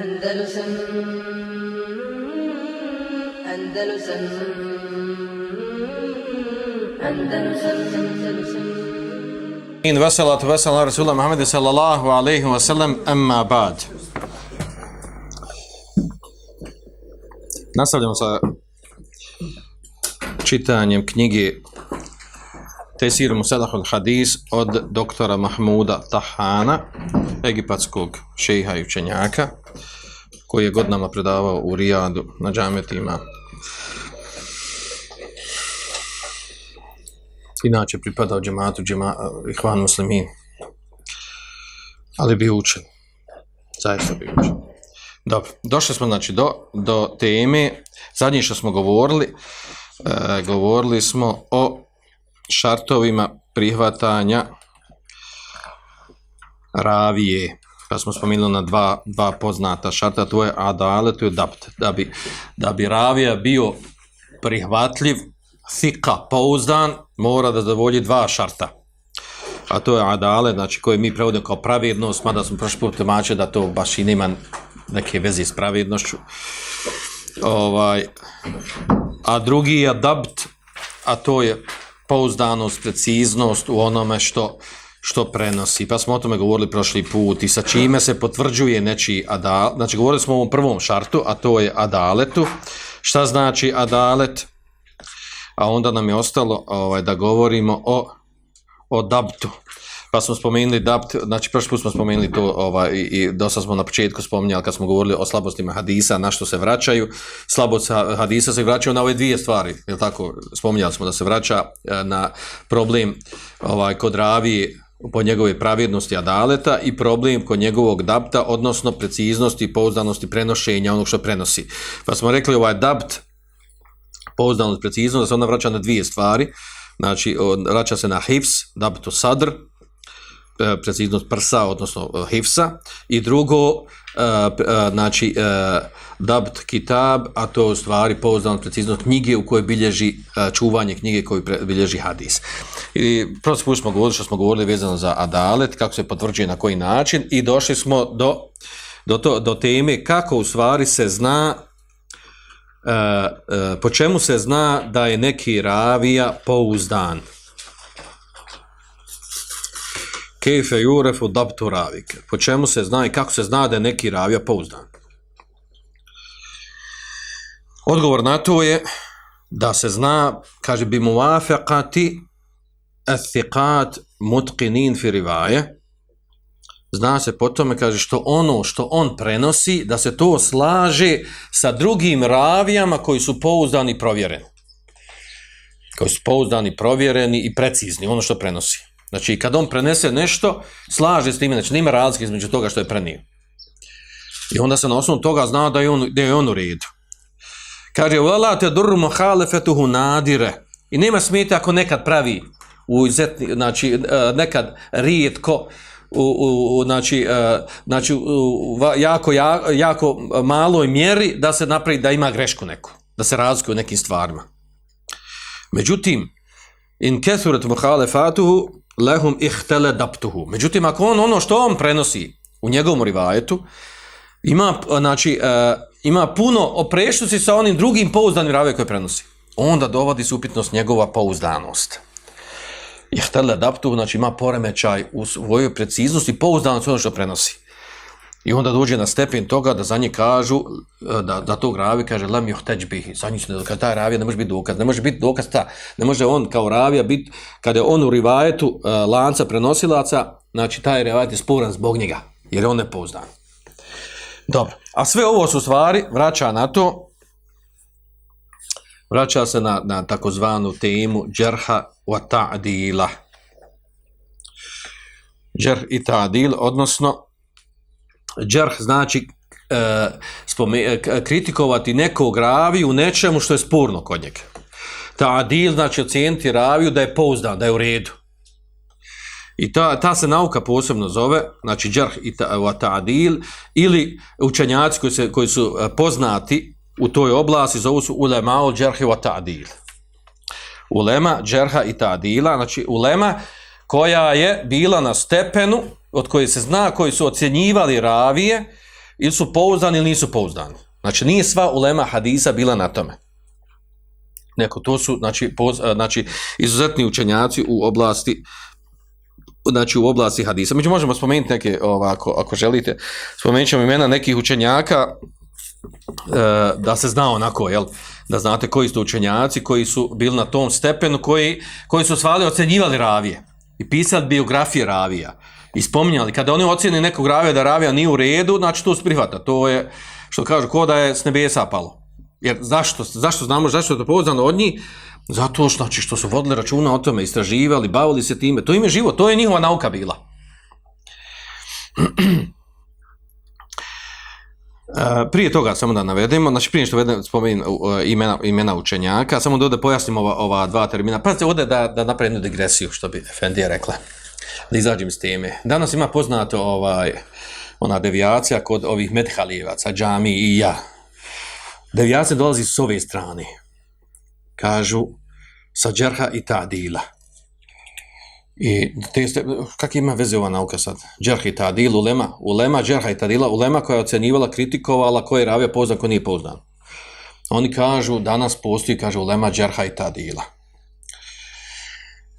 Andalusam Andalusam Andalusam Andalusam In veselatu vesel na Rasulullah Muhammedu sallallahu alaihi wa sallam amma ba'd. Nastavljamo sa čitanjem knjige Tesir Musadahul Hadis od doktora Mahmuda Tahana, egipatskog šeha i učenjaka, koji je godinama predavao u Rijadu na džametima. Inače pripadao džematu, džema, ihvan muslimin. Ali bi učen. Zaista bi učen. Dobro, došli smo znači do, do teme, zadnje što smo govorili, e, govorili smo o šartovima prihvatanja ravije. Pa smo spomenuli na dva, dva poznata šarta, to je adale, to je dapt. Da bi, da bi ravija bio prihvatljiv, fika, pouzdan, mora da zadovolji dva šarta. A to je adale, znači koje mi prevodimo kao pravednost, mada smo prošli put tumačili da to baš i nema neke veze s pravednošću. Ovaj, a drugi je adapt, a to je pouzdanost, preciznost u onome što što prenosi. Pa smo o tome govorili prošli put i sa čime se potvrđuje nečiji adal. Znači govorili smo o ovom prvom šartu, a to je adaletu. Šta znači adalet? A onda nam je ostalo ovaj da govorimo o o dabtu. Pa smo spomenuli dabt, znači prošli put smo spomenuli to ovaj, i, i dosta smo na početku spominjali kad smo govorili o slabostima hadisa, na što se vraćaju. Slabost hadisa se vraćaju na ove dvije stvari, je tako? Spominjali smo da se vraća e, na problem ovaj, kod ravije po njegove pravednosti adaleta i problem kod njegovog dabta, odnosno preciznosti, pouzdanosti, prenošenja onog što prenosi. Pa smo rekli ovaj dabt, pouzdanost, preciznost, da se ona vraća na dvije stvari. Znači, vraća se na hifs, dabtu sadr, E, preciznost prsa, odnosno e, hifsa, i drugo, e, znači, dabt kitab, a to je u stvari pouzdano preciznost knjige u kojoj bilježi čuvanje knjige koju bilježi hadis. I prosto put smo govorili što smo govorili vezano za adalet, kako se potvrđuje na koji način, i došli smo do, do, to, do teme kako u stvari se zna po čemu se zna da je neki ravija pouzdan. Kejfe jurefu dabtu ravike. Po čemu se zna i kako se zna da je neki ravija pouzdan? Odgovor na to je da se zna, kaže, bi muvafekati ethiqat mutqinin fi rivaje. Zna se po tome, kaže, što ono što on prenosi, da se to slaže sa drugim ravijama koji su pouzdani i provjereni. Koji su pouzdani, provjereni i precizni, ono što prenosi. Znači, kad on prenese nešto, slaže s time, znači, nima razlike između toga što je prenio. I onda se na osnovu toga zna da je on, da je on u redu. Kaže, vela te durmu halefetuhu nadire. I nema smijete ako nekad pravi, u izetni, znači, e, nekad rijetko, u, u, u, znači, e, znači u, jako, jako, jako maloj mjeri da se napravi da ima grešku neku, da se razlikuje u nekim stvarima. Međutim, in kesuret muhalefatuhu, lehum ihtele daptuhu. Međutim, ako on ono što on prenosi u njegovom rivajetu, ima, znači, uh, ima puno oprešnosti sa onim drugim pouzdanim rave koje prenosi. Onda dovodi se upitnost njegova pouzdanost. Ihtele daptuhu, znači ima poremećaj u svojoj preciznosti, pouzdanost ono što prenosi. I onda dođe na stepen toga da za nje kažu, e, da, da to ravi kaže, lem joh teđ bih, za nje se ne ta ravija ne može biti dokaz, ne može biti dokaz ta, ne može on kao ravija biti, kada je on u rivajetu uh, lanca prenosilaca, znači taj rivajet je sporan zbog njega, jer je on nepoznan. Dobro, a sve ovo su stvari, vraća na to, vraća se na, na takozvanu temu džerha wa ta'dila. Džerh i ta'dil, odnosno, džarh znači e, spome, e, kritikovati nekog ravi u nečemu što je sporno kod njega. Ta adil znači ocijeniti raviju da je pouzdan, da je u redu. I ta, ta se nauka posebno zove, znači džarh i ta, ta adil, ili učenjaci koji, se, koji su e, poznati u toj oblasti zovu su ulema ul i ta adil. Ulema, džarha i ta adila, znači ulema koja je bila na stepenu od koje se zna koji su ocjenjivali ravije ili su pouzdani ili nisu pouzdani. Znači, nije sva ulema hadisa bila na tome. Neko, to su, znači, poz, e, znači izuzetni učenjaci u oblasti znači u oblasti hadisa. Mi možemo spomenuti neke, ovako, ako želite, spomenut ćemo imena nekih učenjaka e, da se zna onako, jel, da znate koji su učenjaci, koji su bili na tom stepenu, koji, koji su svali ocenjivali ravije i pisali biografije ravija i spominjali, kada oni ocjeni nekog ravija da ravija nije u redu, znači to se prihvata, to je, što kažu, ko da je s nebesa palo. Jer zašto, zašto znamo, zašto je to povezano od njih? Zato što, znači, što su vodili računa o tome, istraživali, bavili se time, to im je život, to je njihova nauka bila. Prije toga samo da navedemo, znači prije što vedem, spomenim uh, e, imena, imena učenjaka, samo da ovdje pojasnim ova, ova dva termina. Pazite ovdje da, da napravim jednu digresiju, što bi Fendija rekla. Da izađem s teme. Danas ima poznato ovaj, ona devijacija kod ovih medhalijevaca, džami i ja. Devijacija dolazi s ove strane. Kažu sa džerha i ta dila. I te ste, kak ima veze ova nauka sad? Džerha i tadil, ulema, ulema, džerha i tadila, ulema koja je ocenjivala, kritikovala, ko je ravija poznan, ko nije poznan. Oni kažu, danas postoji, kaže, ulema, džerha i tadila.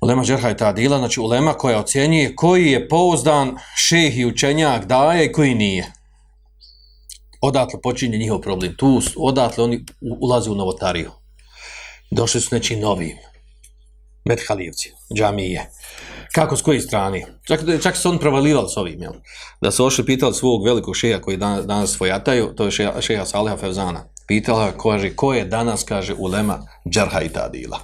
Ulema džerha i ta dila, znači ulema koja ocjenjuje koji je pouzdan, šeh i učenjak daje i koji nije. Odatle počinje njihov problem. Tu, odatle oni ulaze u novotariju. Došli su neći novim. Medhalijevci, džamije. Kako, s koje strane? Čak, čak su on provalivali s ovim, jel? Da su ošli pitali svog velikog šeha koji danas, danas svojataju, to je šeha, šeha Saliha Fevzana. Pitala, kaže, ko je danas, kaže, ulema džarha i tadila?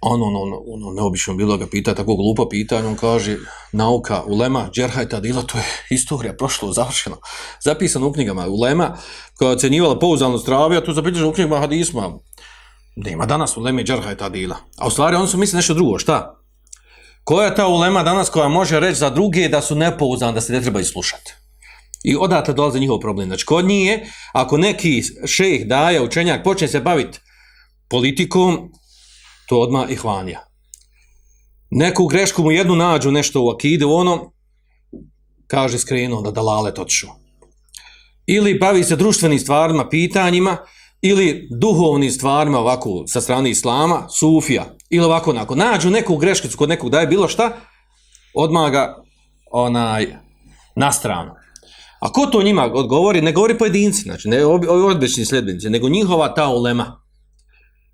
Ono, ono, ono, ono neobično bilo ga pita, tako glupo pitanje, on kaže, nauka, ulema, džarha i tadila, to je istorija, prošlo, završeno. Zapisano u knjigama, ulema, koja je ocenjivala pouzalno ravija, tu zapisano u knjigama hadisma, Nema danas ulema i džarha i tadila. A u stvari oni su misli nešto drugo, šta? Koja je ta ulema danas koja može reći za druge da su nepouzdani, da se ne treba islušati? I odatle dolaze njihov problem. Znači, kod nije, ako neki šejh daje učenjak, počne se baviti politikom, to odma i hvanja. Neku grešku mu jednu nađu nešto u akide, u onom, kaže skrenuo da dalale toču. Ili bavi se društvenim stvarima, pitanjima, ili duhovnim stvarima ovako sa strane islama, sufija, ili ovako onako, nađu neku greškicu kod nekog da je bilo šta, odmah ga onaj, na stranu. A ko to njima odgovori? Ne govori pojedinci, znači ne ovi odbečni sljedbenici, nego njihova ta ulema.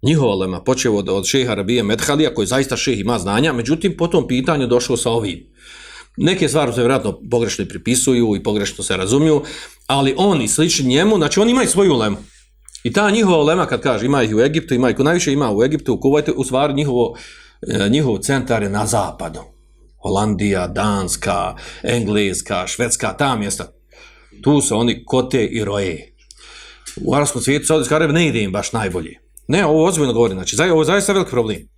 Njihova ulema, počeo od, od šeha Rabije Medhalija, koji zaista šeh ima znanja, međutim, po tom pitanju došao sa ovim. Neke stvari se vjerojatno pogrešno pripisuju i pogrešno se razumiju, ali oni slični njemu, znači oni imaju svoju ulemu. I ta njihova ulema kad kaže ima ih u Egiptu, ima ih najviše ima u Egiptu, u Kuvajtu, u stvari njihovo, e, njihov centar je na zapadu. Holandija, Danska, Engleska, Švedska, ta mjesta. Tu su oni kote i roje. U arabskom svijetu Saudijska Arabija ne ide im baš najbolje. Ne, ovo ozbiljno govori, znači, ovo je zaista veliki problem.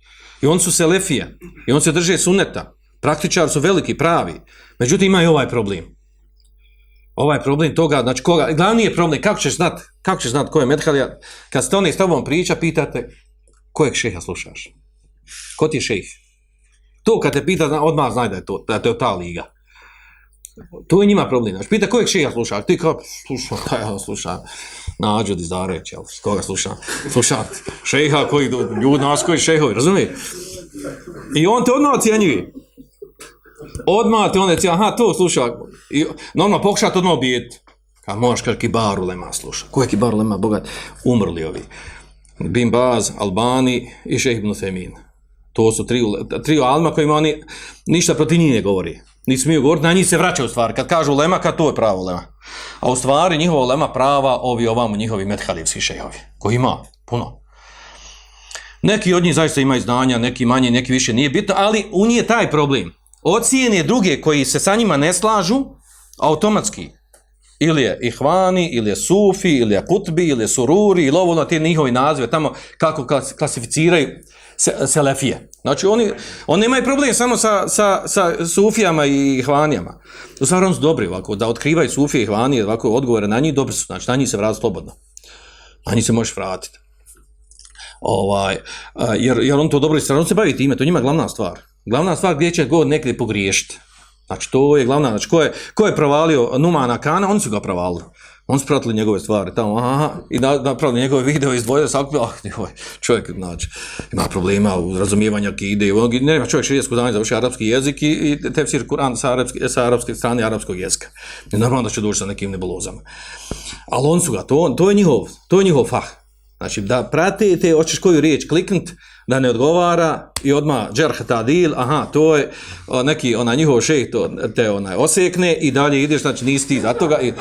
I oni su selefije, i oni se drže suneta. Praktičari su veliki, pravi. Međutim, ima i ovaj problem ovaj problem toga, znači koga, glavni je problem, kako ćeš znat, kako ćeš znat ko je Medhalija, kad ste oni s tobom priča, pitate kojeg šeha slušaš? Ko ti je šejh? To kad te pita, odmah znaj da je to, da je to ta liga. To je njima problem. Znači, pita kojeg šeha slušaš? Ti kao, slušam, pa ja slušam. Nađu di zareć, jel? Koga slušam? Slušam šeha koji, ljudi nas koji šehovi, razumije? I on te odmah ocjenjuje. Odmah ti onda cijel, aha, to sluša. I, normalno, pokušati odmah obijeti. Kad možeš, kaže, kibaru lema sluša. Ko je kibaru lema, bogat? Umrli ovi. Bin Baz, Albani i Šeh ibn Femin. To su tri, tri alma kojima oni ništa protiv njih ne govori. Ni smiju govoriti, na njih se vraćaju stvari. Kad kažu lema, kad to je pravo lema. A u stvari njihova lema prava ovi ovamo njihovi medhalivski šehovi. Koji ima puno. Neki od njih zaista imaju znanja, neki manje, neki više, nije bitno, ali u njih je taj problem ocijene druge koji se sa njima ne slažu, automatski, ili je ihvani, ili je sufi, ili je kutbi, ili je sururi, ili ovo na te njihovi nazive, tamo kako klasificiraju selefije. Znači, oni, oni imaju problem samo sa, sa, sa sufijama i ihvanijama. U stvari, oni su dobri ovako, da otkrivaju sufije i ihvanije, ovako odgovore na njih, dobri su, znači, na njih se vrati slobodno. Na njih se možeš vratiti. Ovaj, jer, jer on to dobro i se bavi time, to njima glavna stvar. Glavna stvar gdje će god nekde pogriješiti. Znači, to je glavna, znači, ko je, ko je provalio Numana Kana, oni su ga provalili. On su pratili njegove stvari tamo, aha, i na, napravili njegove video izdvojili, sakupili, ah, joj, čovjek, znači, ima problema u razumijevanju akide, on, ne ima čovjek širijsko znanje, završi arapski jezik i, i tefsir Kur'an sa, arapski, sa arapske strane arapskog jezika. I normalno da će doći sa nekim nebulozama. Ali on su ga, to, to je njihov, to je njihov fah. Znači, da pratite, hoćeš koju riječ kliknut, da ne odgovara i odma džerh tadil, aha, to je o, neki ona njihov šejh to te onaj osekne i dalje ideš, znači nisi ti za toga i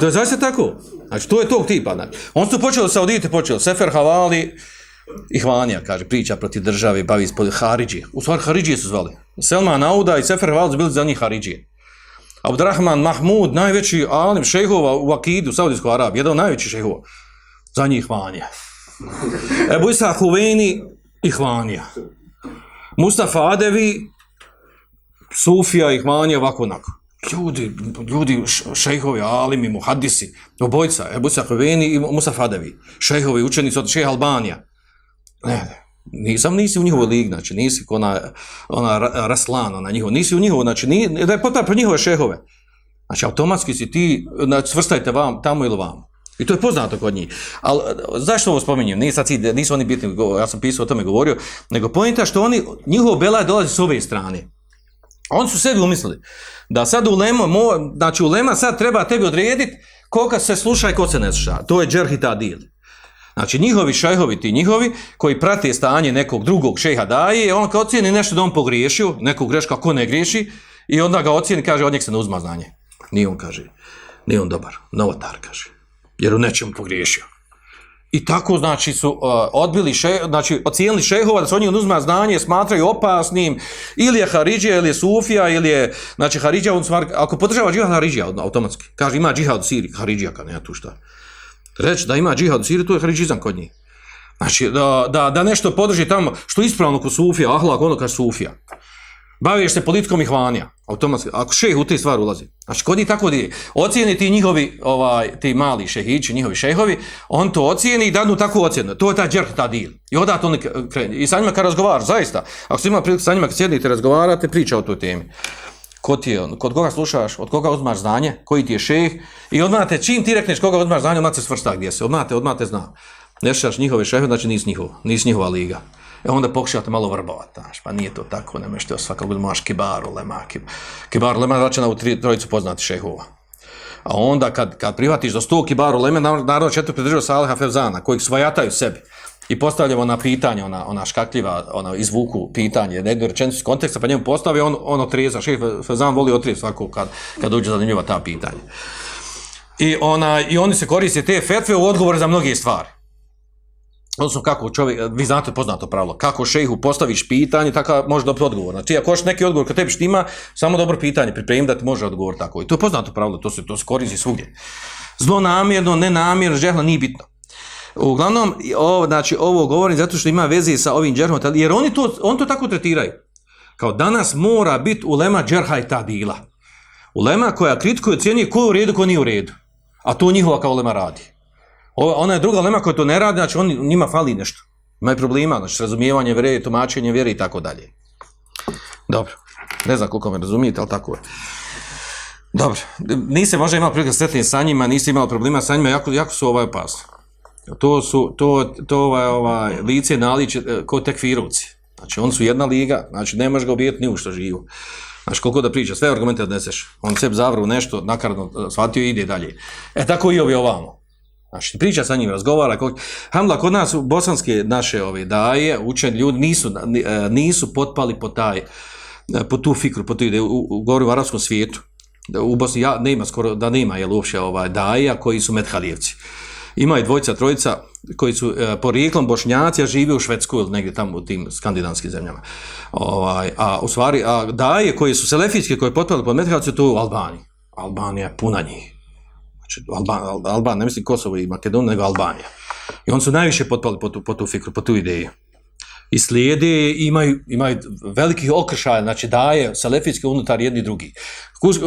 to je zaista tako. Znači, to je tog tipa, znači. On su počeli sa Saudite, počeli Sefer Havali, i Hvanija, kaže, priča protiv države, bavi ispod Haridži. U stvari, Haridži su zvali. Selma Nauda i Sefer Havali su bili za njih Haridži. Abdurrahman Mahmud, najveći alim šejhova u Akidu, Saudijskoj Arabiji, jedan od najvećih šejhova za njih Hvanija. Ebu Isa Huveni Ihvanija. Mustafa Adevi, Sufija Ihvanija, ovako onako. Ljudi, ljudi, šejhovi, alimi, muhadisi, obojca, Ebu Sakoveni i Mustafa Adevi. Šejhovi, učenici od šeha Albanija. Ne, ne. Nisam, nisi u njihovoj lig, znači, nisi ona, ona Raslan, ona njihova, nisi u njihovoj, znači, ni, da je potpar njihove šehove. Znači, automatski si ti, znači, svrstajte vam, tamo ili vam. I to je poznato kod njih. Ali zašto ovo spominjem? Nije sad cilj, nisu oni bitni, ja sam pisao o tome govorio, nego pojenta što oni, njihovo belaj dolazi s ove strane. Oni su sebi umislili da sad ulema, mo, znači ulema sad treba tebi odrediti koga se sluša i ko se ne sluša. To je džerh i tadil. Znači njihovi šajhovi, ti njihovi, koji prate stanje nekog drugog šeha daje, on kao ocijeni nešto da on pogriješio, nekog greška, ako ne griješi, i onda ga ocijeni, kaže, od njeg se ne uzma znanje. Nije on, kaže, nije on dobar, novotar, kaže jer u nečem pogriješio. I tako, znači, su uh, odbili, še, znači, ocijenili šehova da se oni uzma znanje, smatraju opasnim, ili je Haridžija, ili je Sufija, ili je, znači, Haridžija, on smar, ako podržava džihad Haridžija, automatski, kaže, ima džihad u Siriji, Haridžija, kad nema tu šta. Reći da ima džihad u Siriji, to je Haridžizam kod njih. Znači, da, da, da nešto podrži tamo, što ispravno kod Sufija, ahlak, ono kaže Sufija. Baviš se politikom i hvanija, automatski, ako šeh u te stvari ulazi. Znači, kod njih tako di, ocijeni ti njihovi, ovaj, ti mali šehići, njihovi šehovi, on to ocijeni i danu tako ocjenu. To je ta džerh, ta dil. I onda to kreni. I sa njima kad razgovaraš, zaista, ako ste ima priliku sa njima kad sjednite razgovarate, priča o toj temi. Ko ti je, kod koga slušaš, od koga uzmaš znanje, koji ti je šeh, i odmah te, čim ti rekneš koga uzmaš znanje, odmah se svrsta gdje se, odmah te, odmah te zna. Ne njihove šehe, znači nisi njihov, nisi njihova liga. E onda pokušate malo vrbovati, znaš, pa nije to tako, ne možete svakako da imaš kibaru, lema, kibaru, lema, znači na u tri, trojicu poznati šehova. A onda kad, kad prihvatiš do sto kibaru, lema, naravno će te pridržava Saleha Fevzana, kojih svajataju sebi i postavljamo na pitanje, ona, ona škakljiva, ona izvuku pitanje, ne jednu rečenicu iz konteksta, pa njemu postavi, on, on otreza, šeh Fevzan voli otreza svako kad, kad uđe zanimljiva ta pitanja. I, ona, I oni se koriste te fetve u odgovor za mnoge stvari. Odnosno kako čovjek, vi znate poznato pravilo, kako šejhu postaviš pitanje, tako može dobiti odgovor. Znači, ako hoćeš neki odgovor kad tebi štima, samo dobro pitanje, pripremi da ti može odgovor tako. I to je poznato pravilo, to se to se koristi svugdje. Zlo namjerno, nenamjerno, žehla nije bitno. Uglavnom, ovo, znači, ovo govorim zato što ima veze sa ovim džerhom, jer oni to, on to tako tretiraju. Kao danas mora biti ulema džerha i ta dila. Ulema koja kritikuje cijenije ko je u redu, ko nije u redu. A to njihova kao ulema radi. Ova, ona je druga lema koja to ne radi, znači on, njima fali nešto. Imaju problema, znači razumijevanje vjere, tumačenje vjere i tako dalje. Dobro, ne znam koliko me razumijete, ali tako je. Dobro, nisi možda imao prilike sretni sa njima, nisi imao problema sa njima, jako, jako su ovaj opasni. To su, to, to ovaj, ovaj, lice naliče eh, ko tekfirovci. Znači, oni su jedna liga, znači ne možeš ga obijeti ni u što živu. Znači, koliko da priča, sve argumente odneseš. On sebi zavru nešto, nakarno eh, shvatio i ide dalje. E, tako i ovi ovamo. Znači, priča sa njim, razgovara. Kod... Hamla, kod nas, bosanske naše ove daje, učeni ljudi, nisu, e, nisu potpali po taj, e, po tu fikru, po tu ide, u, u, govorim u arabskom svijetu. U Bosni ja, nema skoro, da nema, je uopće ovaj, daje, koji su medhalijevci. Ima i dvojica, trojica, koji su e, porijeklom bošnjaci, a žive u Švedsku ili negdje tamo u tim skandinavskim zemljama. Ovaj, a u stvari, a daje koji su selefijski, koji potpali po medhalijevci, to u Albaniji. Albanija je puna njih. Znači, Alban, Alban, ne mislim Kosovo i Makedonija, nego Albanija. I oni su najviše potpali po tu, po tu fikru, po tu ideju. I slijede, imaju, imaju velikih okršaja, znači daje salefijski unutar jedni drugi.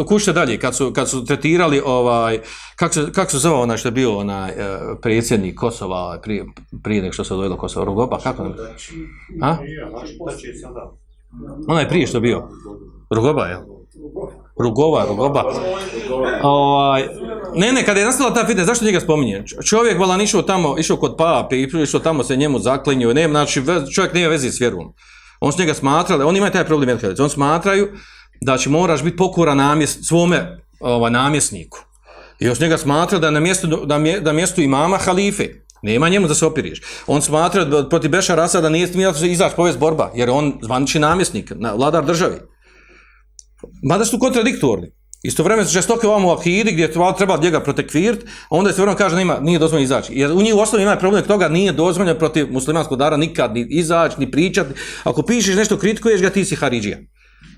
Kušte dalje, kad su, kad su tretirali, ovaj, kako se, kak se zove onaj što je bio onaj e, predsjednik Kosova prije, prije nek što se odvojilo Kosova, Rugoba, kako nam? A? Onaj prije što je bio? Rugoba, jel? Rugova, Rugoba. Ovaj, ne, ne, kada je nastala ta fitna, zašto njega spominje? Čovjek valan išao tamo, išao kod pape i išao tamo se njemu zaklinio, ne, znači čovjek nema veze s vjerom. On s njega smatrali, on ima taj problem, Elhadec, on smatraju da će moraš biti pokoran namjes, svome ovaj, namjesniku. I on s njega smatra da na mjestu, da, mje, da mjestu imama halife, nema njemu da se opiriš. On smatra da protiv Bešara Asada nije smijela se izaći povest borba, jer on zvanični namjesnik, na, vladar državi. Mada su kontradiktorni. Istovremeno su žestoke ovom u akidi gdje treba, treba njega protekvirt, a onda se vrlo kaže da ima, nije dozvoljeno izaći. Jer u njih u osnovi ima problem toga, nije dozvoljeno protiv muslimanskog dara nikad ni izaći, ni pričati. Ako pišeš nešto, kritikuješ ga, ti si Haridžija.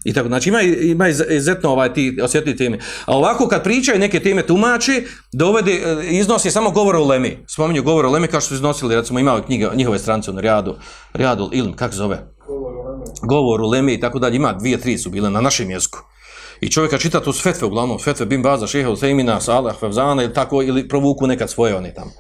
I tako, znači ima, ima iz- izuzetno ovaj, ti osjetljivi teme. A ovako kad pričaju neke teme tumači, dovede, e, iznosi samo govor o Lemi. Spominju govor o Lemi kao što su iznosili, recimo imao knjige, njihove strance, ono, Riyadu, Riyadul Ilm, kako se zove? Govor o Lemi i tako dalje, ima dvije, tri su bile na našem jeziku. I čovjeka čita tu svetve, fetve, uglavnom, fetve Bin Baza, Šeha Usaimina, Salah, Fevzana ili tako, ili provuku nekad svoje oni tamo.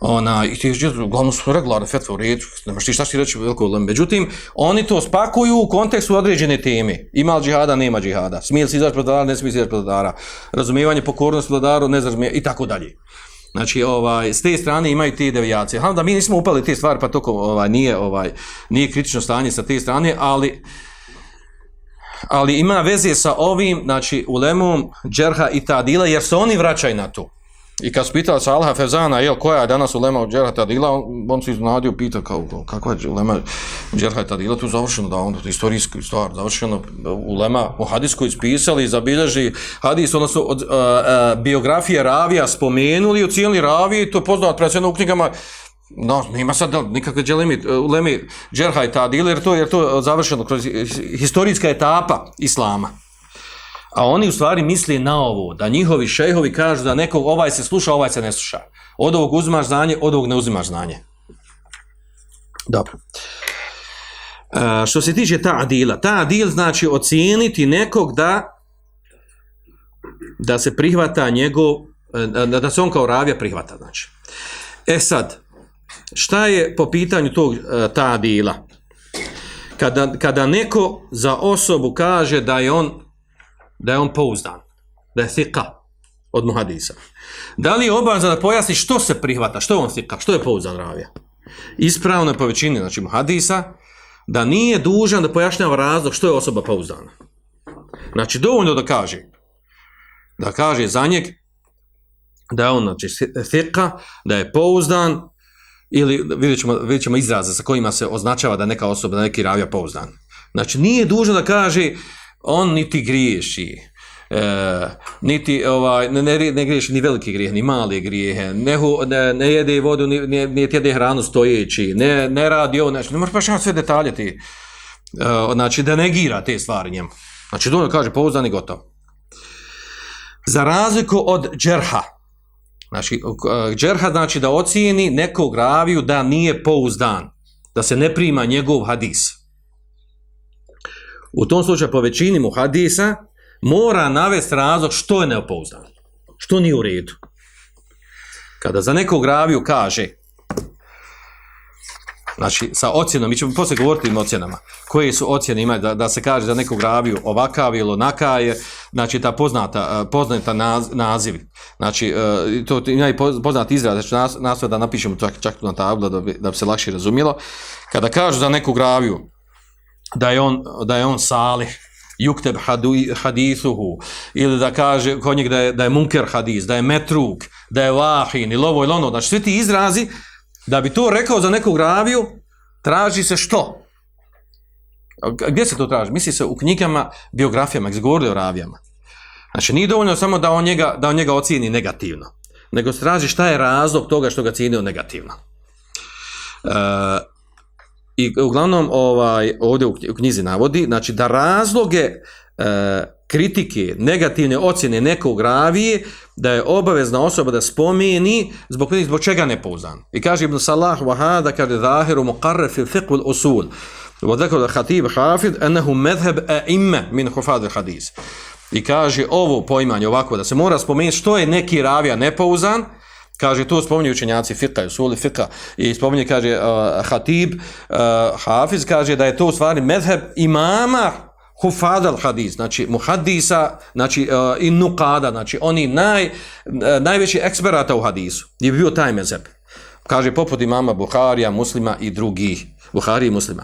Ona, i ti je, uglavnom su regularne fetve u redu, nemaš ti šta ti reći veliko ulem. Međutim, oni to spakuju u kontekstu određene teme. Ima li džihada, nema džihada. Smije li se izaći protiv vladara, ne smije se izaći protiv vladara. Razumijevanje pokornosti vladaru, ne razumije, i tako dalje. Znači, ovaj, s te strane imaju te devijacije. Hvala da mi nismo upali te stvari, pa toko ovaj, nije, ovaj, nije kritično stanje sa te strane, ali ali ima veze sa ovim, znači, ulemom, džerha i tadila, jer se oni vraćaju na to. I kad su pitali Alha Fezana, jel, koja je danas ulema od džerha tadila, on, on se iznadio, pita kao, kakva je ulema džerha tadila, tu završeno, da on, istorijski stvar, završeno, ulema u hadisku ispisali, zabilježi hadis, ono su od, uh, uh, biografije ravija spomenuli, ocijenili ravije, to je poznat predsjedno u knjigama, No, nema sad nikakve dželemi, e, ulemi džerha i tadila, jer to, jer to je završeno kroz historijska etapa islama. A oni u stvari misli na ovo, da njihovi šejhovi kažu da nekog ovaj se sluša, ovaj se ne sluša. Od ovog uzimaš znanje, od ovog ne uzimaš znanje. Dobro. E, što se tiče ta adila, ta adil znači ocijeniti nekog da da se prihvata njegov, e, da, da se on kao ravija prihvata, znači. E sad, šta je po pitanju tog e, ta dila? Kada, kada neko za osobu kaže da je on da je on pouzdan, da je thika od muhadisa. Da li je obavezan da pojasni što se prihvata, što je on thika, što je pouzdan ravija? Ispravno je po većini, znači muhadisa, da nije dužan da pojašnjava razlog što je osoba pouzdana. Znači, dovoljno da kaže, da kaže za njeg da je on, znači, thika, da je pouzdan, ili vidjet ćemo, vidjet ćemo izraze sa kojima se označava da neka osoba, da neki ravija pouzdan. Znači, nije dužno da kaže on niti griješi, e, niti ovaj, ne, ne, ne griješi ni veliki grijeh, ni mali grijehe, ne, ne, ne jede vodu, ni, ne, ne jede hranu stojeći, ne, ne radi ovo, znači, ne možeš pašati sve detalje ti, e, znači, da negira te stvari njemu. Znači, dovoljno kaže pouzdan i gotovo. Za razliku od džerha, znači, e, džerha znači da ocijeni nekog raviju da nije pouzdan, da se ne prima njegov hadis. U tom slučaju po većini mu hadisa mora navesti razlog što je neopouzdan, što nije u redu. Kada za nekog raviju kaže, znači sa ocjenom, mi ćemo poslije govoriti o ocjenama, koje su ocjene imaju da, da se kaže za nekog raviju ovakav ili onaka je, znači ta poznata, eh, poznata naz, naziv, znači eh, to ima i poznat izraz, znači nas, nas da napišemo čak, čak na tablu da bi, da bi se lakše razumjelo, kada kažu za nekog raviju, da je on da je on salih yukteb hadithuhu ili da kaže kod njega da je da je munker hadis da je metruk da je vahin ili ovo ili ono. Znači svi ti izrazi da bi to rekao za nekog raviju traži se što? Gdje se to traži? Misli se u knjigama biografijama gdje govori o ravijama. Znači nije dovoljno samo da on njega da on njega ocijeni negativno nego se traži šta je razlog toga što ga cijenio negativno. Uh, i uglavnom ovaj ovdje u knjizi navodi znači da razloge e, kritike, negativne ocjene nekog ravije da je obavezna osoba da spomeni zbog zbog čega nepouzdan. I kaže Ibn Salah Wahada, kaže zahiru muqarrar fi fiqh al usul. Wa dhakara al-Khatib Hafid annahu madhhab a'imma min hufad al-hadis. I kaže ovo poimanje ovako da se mora spomenuti što je neki ravija nepouzdan, kaže to spominju učenjaci fiqha i suli i spominje kaže uh, Hatib uh, Hafiz kaže da je to u stvari medheb imama hufadal hadis, znači muhadisa, znači uh, i nukada, znači oni naj, uh, najveći eksperata u hadisu, je bio taj mezeb. Kaže, poput imama Buharija, muslima i drugih, Buhari i muslima.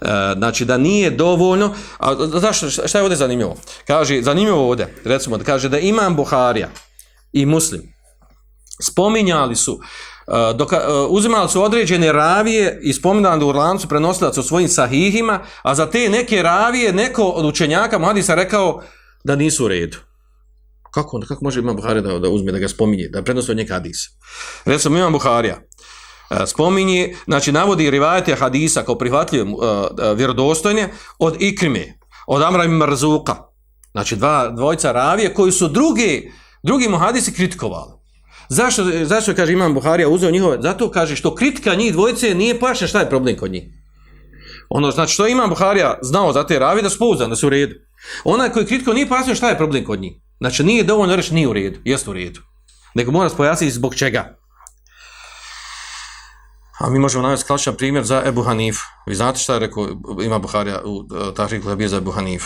Uh, znači da nije dovoljno, a zašto, šta je ovdje zanimljivo? Kaže, zanimljivo ovdje, recimo, da kaže da imam Buharija i muslim, spominjali su Uh, doka, uh, uzimali su određene ravije i spominali u lancu prenosilaca u svojim sahihima, a za te neke ravije neko od učenjaka Muhadisa rekao da nisu u redu. Kako, kako može imam Buharija da, da uzme, da ga spominje, da prenosi od njega hadis? Recimo, imam Buharija, uh, spominje, znači navodi rivajete hadisa kao prihvatljive uh, vjerodostojne od Ikrime, od Amra i Marzuka, znači dva, dvojca ravije koji su drugi, drugi muhadisi kritikovali. Zašto, zašto kaže Imam Buharija uzeo njihove? Zato kaže što kritika njih dvojice nije pojašnja šta je problem kod njih. Ono, znači što Imam Buharija znao za te ravi da spouzan, da su u redu. Onaj koji kritiko nije pojasnio šta je problem kod njih. Znači nije dovoljno reći nije u redu, jest u redu. Nego mora pojasniti zbog čega. A mi možemo navesti klasičan primjer za Ebu Hanif. Vi znate šta je rekao Ima Buharija u eh, tahriku da je bio za Ebu Hanif.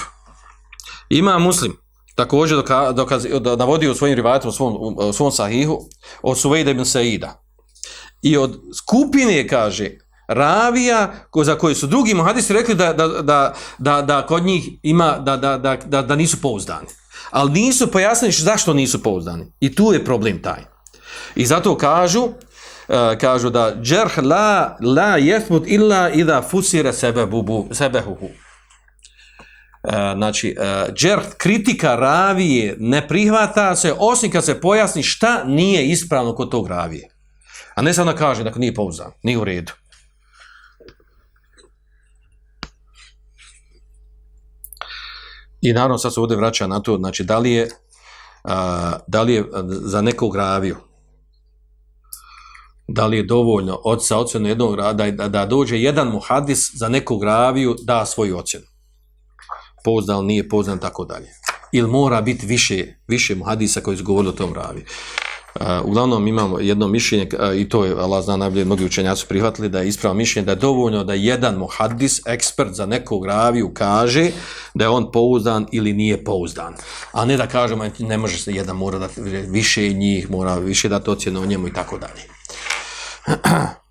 Ima muslim, također doka, dokaz, navodi u svojim rivajatima, u svom, u svom sahihu, od Suvejda ibn Saida. I od skupine, kaže, ravija ko, za koji su drugi muhadisi rekli da, da, da, da, da kod njih ima, da, da, da, da, da nisu pouzdani. Ali nisu pojasnili zašto nisu pouzdani. I tu je problem taj. I zato kažu, uh, kažu da džerh la, la jefmut illa idha fusire sebe bubu, E, znači, e, džert, kritika ravije ne prihvata se osim kad se pojasni šta nije ispravno kod tog ravije. A ne samo da kaže da nije pouzan, nije u redu. I naravno sad se ovdje vraća na to, znači da li je, uh, da li je za nekog raviju, da li je dovoljno od sa ocjenu jednog rada da, da dođe jedan muhadis za nekog raviju da svoju ocjenu pouzdan, nije pouzdan, tako dalje. Ili mora biti više, više muhadisa koji izgovorili o tom ravi. Uh, uglavnom imamo jedno mišljenje, uh, i to je, Allah zna najbolje, mnogi učenjaci su prihvatili da je ispravo mišljenje, da je dovoljno da jedan muhadis, ekspert za nekog raviju, kaže da je on pouzdan ili nije pouzdan. A ne da kažemo, e, ne može se jedan, mora da više njih, mora više dati ocjenu o njemu i tako dalje.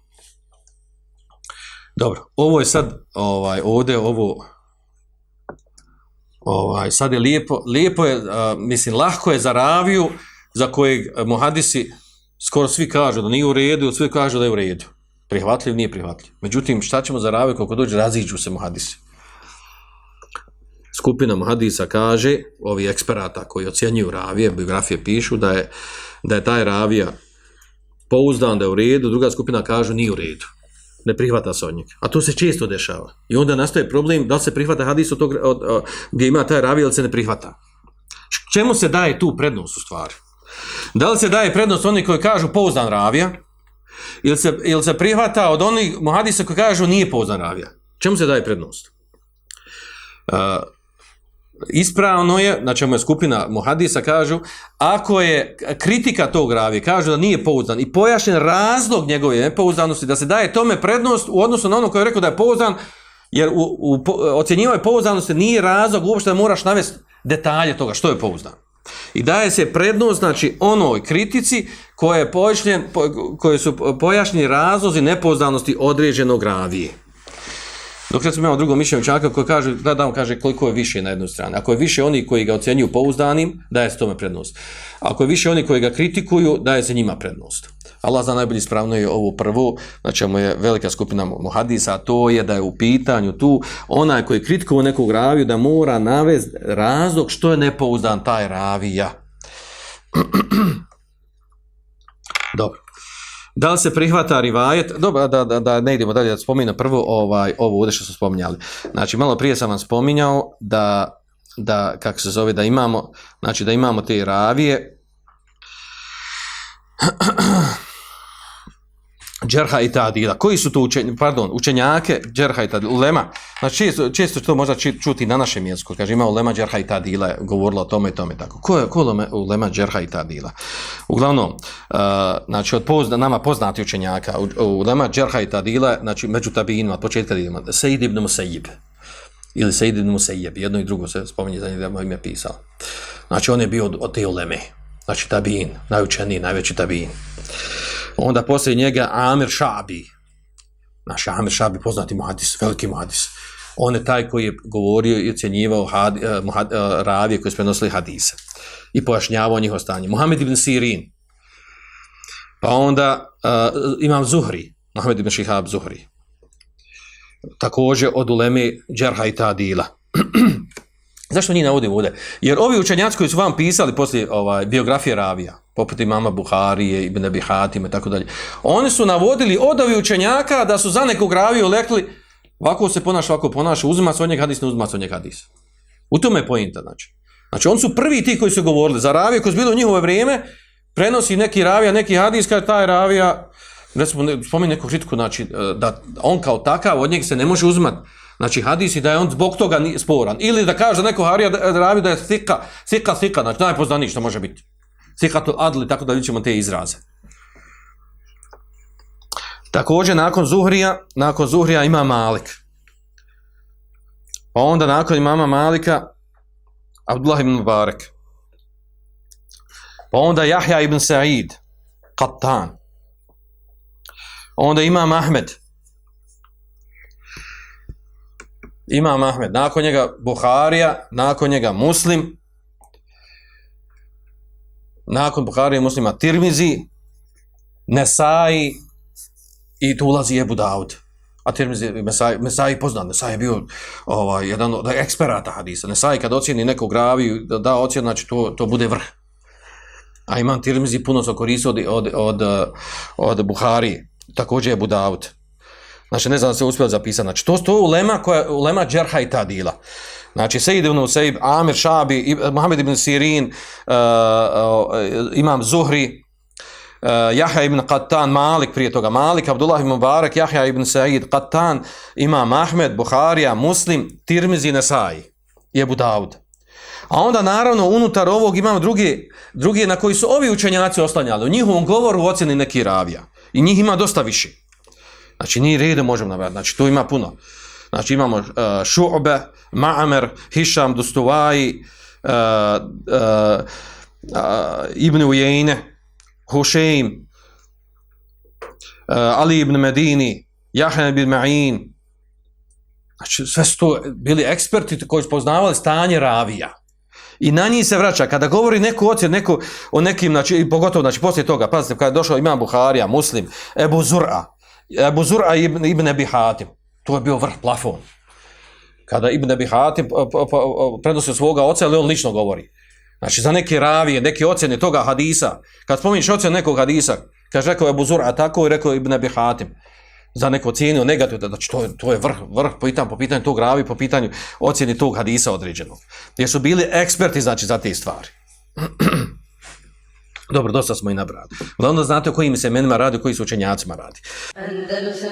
Dobro, ovo je sad, ovaj, ovdje, ovo, ovaj, sad je lijepo, lijepo je, a, mislim, lahko je za raviju za kojeg muhadisi skoro svi kažu da nije u redu, svi kažu da je u redu. Prihvatljiv, nije prihvatljiv. Međutim, šta ćemo za raviju koliko dođe, raziđu se muhadisi. Skupina muhadisa kaže, ovi eksperata koji ocjenjuju ravije, biografije pišu, da je, da je taj ravija pouzdan da je u redu, druga skupina kažu nije u redu ne prihvata se od njega. A to se često dešava. I onda nastaje problem da se prihvata hadis od tog, od, od, gdje ima taj ravi ili se ne prihvata. Čemu se daje tu prednost u stvari? Da li se daje prednost oni koji kažu pouzdan ravija ili se, ili se prihvata od onih muhadisa koji kažu nije pouzdan ravija? Čemu se daje prednost? Uh, ispravno je, na čemu je skupina muhadisa, kažu, ako je kritika tog ravije, kažu da nije pouzdan i pojašnjen razlog njegove nepouzdanosti, da se daje tome prednost u odnosu na ono koje je rekao da je pouzdan, jer u, u ocjenjivoj pouzdanosti nije razlog uopšte da moraš navesti detalje toga što je pouzdan. I daje se prednost, znači, onoj kritici koje, je pojašnjen, koje su pojašnjeni razlozi nepouzdanosti određenog ravije. Dok recimo imamo drugo mišljenje učenjaka koji kaže, da dam kaže koliko je više na jednoj strani. Ako je više oni koji ga ocjenjuju pouzdanim, daje se tome prednost. Ako je više oni koji ga kritikuju, daje se njima prednost. Allah zna najbolje ispravno je ovo prvo, znači čemu je velika skupina muhadisa, a to je da je u pitanju tu onaj koji kritikuje nekog raviju da mora navesti razlog što je nepouzdan taj ravija. Dobro. Da li se prihvata rivajet? Dobro, da, da, da ne idemo dalje, da spominu prvo ovaj, ovo ovdje što su spominjali. Znači, malo prije sam vam spominjao da, da, kako se zove, da imamo, znači, da imamo te ravije, džerha i tadila. Koji su to učenj, pardon, učenjake džerha i tadila? Ulema. Znači, često, često to možda čuti na našem jeziku. Kaže, ima ulema džerha i tadila, govorila o tome i tome tako. Ko je, ko je ulema džerha i tadila? Uglavnom, uh, znači, od pozna, nama poznati učenjaka, ulema džerha i tadila, znači, među tabinima, od početka idemo, Sejid ibn Musejib. ili Sejid ibn Musejib, jedno i drugo se spominje za njega da ime pisao. Znači, on je bio od, od te uleme, znači tabin, najučeniji, najveći tabin. Onda poslije njega Amir Šabi, naš Amir Šabi, poznati muhadis, veliki muhadis. On je taj koji je govorio i ocjenjivao had, uh, eh, muhad, uh, ravije koji su prenosili hadise i pojašnjavao njihovo stanje. Muhammed ibn Sirin, pa onda uh, imam Zuhri, Muhammed ibn Šihab Zuhri, također od uleme Džerha i Tadila. Zašto njih navodim ovdje? Jer ovi učenjaci koji su vam pisali poslije ovaj, biografije Ravija, poput imama Buharije, Ibn Abi Hatim i tako dalje, oni su navodili od ovih učenjaka da su za nekog Raviju lekli ovako se ponaša, ovako ponaša, uzima se od njeg hadis, ne uzima se od njeg hadis. U tome je pojenta, znači. Znači, oni su prvi ti koji su govorili za Ravije koji su bili u njihovo vrijeme, prenosi neki Ravija, neki hadis, kaže taj Ravija, recimo, spominje neku kritiku, znači, e, da on kao takav, od njeg se ne može uzimati Znači hadis i da je on zbog toga sporan. Ili da kaže neko Harija da, da ravi da je sika, sika, sika, znači najpoznaniji što može biti sikatu adli, tako da vidimo te izraze. Također nakon Zuhrija, nakon Zuhrija ima Malik. Pa onda nakon imama Malika, Abdullah ibn Mubarak. Pa onda Jahja ibn Sa'id, Qattan. Onda imam Ahmed, Imam Ahmed, nakon njega Buharija, nakon njega Muslim, nakon Buharija Muslima Tirmizi, Nesai i tu ulazi Ebu Daud. A Tirmizi, Mesai, Mesai poznan, Mesai je bio ovaj, jedan od eksperata hadisa. Nesai kad ocjeni nekog gravi, da, da ocjen, znači to, to bude vrh. A imam Tirmizi puno se koristio od, od, od, od Buharije. Također je Ebu Daud. Znači, ne znam da se uspjeli zapisati. Znači, to to ulema, koja, ulema džerha i tadila. Znači, Sejid ibn Usaib, Amir Šabi, Mohamed ibn Sirin, uh, uh, Imam Zuhri, uh, Jahja ibn Qattan, Malik prije toga, Malik, Abdullah ibn Mubarak, Jahja ibn Sa'id, Qattan, Imam Ahmed, Buharija, Muslim, Tirmizi, Nesai, Jebu Daud. A onda, naravno, unutar ovog imamo drugi, drugi na koji su ovi učenjaci oslanjali. U njihovom govoru ocjeni neki ravija. I njih ima dosta više. Znači, nije redu možemo nabrati. Znači, tu ima puno. Znači, imamo uh, Šu'be, Ma'amer, Hišam, Dostovaji, uh, e, uh, e, uh, Ibn Ujejne, Hušeim, uh, e, Ali ibn Medini, Jahne ibn Ma'in. Znači, sve su to bili eksperti koji su poznavali stanje ravija. I na njih se vraća. Kada govori neko ocjer, neko o nekim, znači, pogotovo, znači, poslije toga, pazite, kada je došao imam Buharija, Muslim, Ebu Zur'a, Abu Zur'a ibn, ibn Ebi Hatim. To je bio vrh plafon. Kada Ibn Abi Hatim od svoga oca, ali on lično govori. Znači, za neke ravije, neke ocjene toga hadisa, kad spominješ ocjen nekog hadisa, kaže, rekao je Buzur, a tako i rekao Ibn Abi Hatim za neko ocjenio negativno, znači to je, to je vrh, vrh po pitanju, po pitanju tog ravi, po pitanju ocjeni tog hadisa određenog. Jer su bili eksperti, znači, za te stvari. Dobro, dosta smo i nabrali. Da onda znate o kojim se menima radi, koji su učenjacima radi. Andalusam,